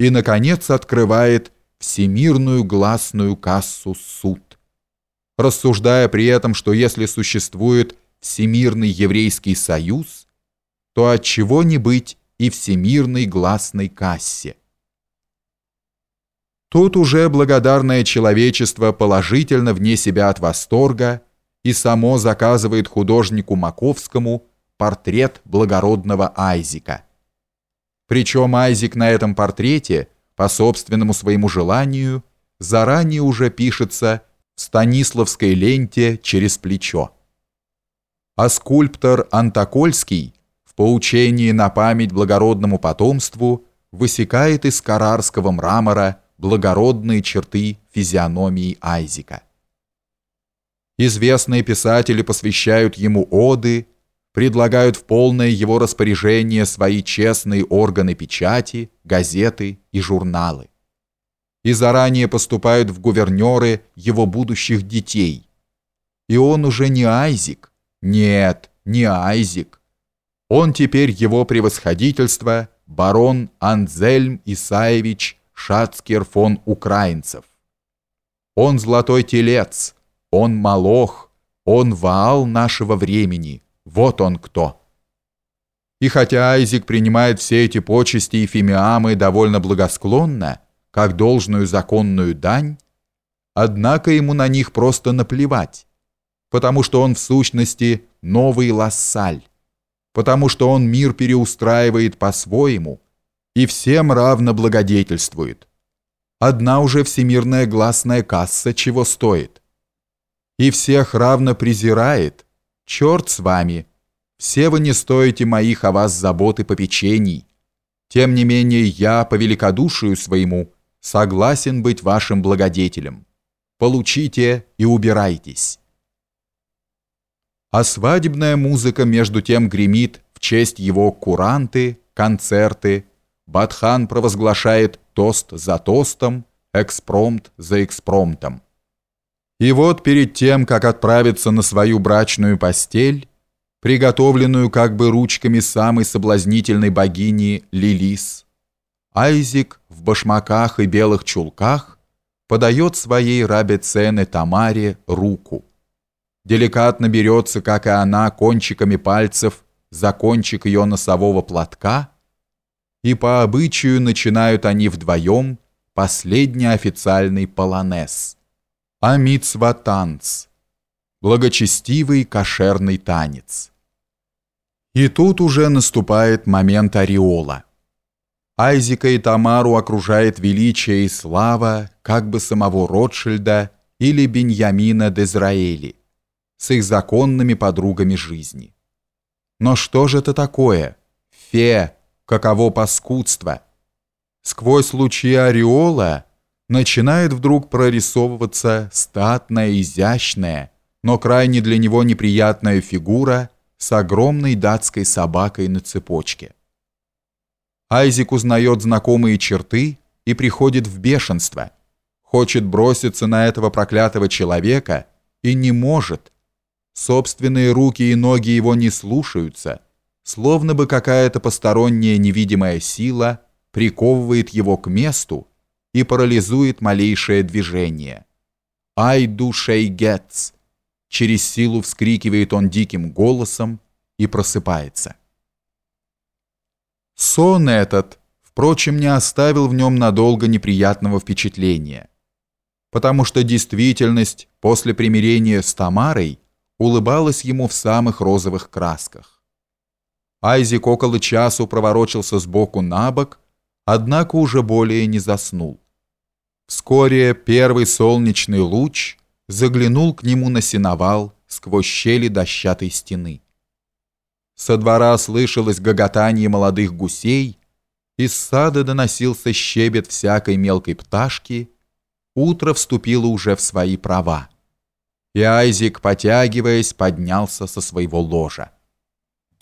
и, наконец, открывает всемирную гласную кассу суд, рассуждая при этом, что если существует Всемирный еврейский союз, то от чего не быть и Всемирной гласной кассе. Тут уже благодарное человечество положительно вне себя от восторга и само заказывает художнику Маковскому портрет благородного Айзика. Причем Айзик на этом портрете, по собственному своему желанию, заранее уже пишется в Станиславской ленте через плечо. А скульптор Антокольский в поучении на память благородному потомству высекает из карарского мрамора благородные черты физиономии Айзика. Известные писатели посвящают ему оды, предлагают в полное его распоряжение свои честные органы печати, газеты и журналы. И заранее поступают в гувернеры его будущих детей. И он уже не Айзик, нет, не Айзик. Он теперь его превосходительство барон Анзельм Исаевич Шацкер фон Украинцев. Он золотой телец, он молох, он ваал нашего времени – вот он кто. И хотя Айзик принимает все эти почести и фимиамы довольно благосклонно, как должную законную дань, однако ему на них просто наплевать, потому что он в сущности новый Лассаль, потому что он мир переустраивает по-своему и всем равно благодетельствует. Одна уже всемирная гласная касса чего стоит. И всех равно презирает – Черт с вами! Все вы не стоите моих о вас забот и попечений. Тем не менее я, по великодушию своему, согласен быть вашим благодетелем. Получите и убирайтесь. А свадебная музыка между тем гремит в честь его куранты, концерты. Батхан провозглашает тост за тостом, экспромт за экспромтом. И вот перед тем, как отправиться на свою брачную постель, приготовленную как бы ручками самой соблазнительной богини Лилис, Айзик в башмаках и белых чулках подает своей рабе Цене Тамаре руку. Деликатно берется, как и она, кончиками пальцев за кончик ее носового платка, и по обычаю начинают они вдвоем последний официальный полонез – Амитсва танц, благочестивый кошерный танец. И тут уже наступает момент ореола. Айзика и Тамару окружает величие и слава как бы самого Ротшильда или Беньямина Дезраэли с их законными подругами жизни. Но что же это такое? Фе, каково паскудство! Сквозь лучи ореола – начинает вдруг прорисовываться статная, изящная, но крайне для него неприятная фигура с огромной датской собакой на цепочке. Айзик узнает знакомые черты и приходит в бешенство. Хочет броситься на этого проклятого человека и не может. Собственные руки и ноги его не слушаются, словно бы какая-то посторонняя невидимая сила приковывает его к месту, и парализует малейшее движение. «Ай, душей гетц!» Через силу вскрикивает он диким голосом и просыпается. Сон этот, впрочем, не оставил в нем надолго неприятного впечатления, потому что действительность после примирения с Тамарой улыбалась ему в самых розовых красках. Айзик около часу проворочился сбоку на бок, однако уже более не заснул. Вскоре первый солнечный луч заглянул к нему на сеновал сквозь щели дощатой стены. Со двора слышалось гоготание молодых гусей, из сада доносился щебет всякой мелкой пташки, утро вступило уже в свои права. И Айзик, потягиваясь, поднялся со своего ложа.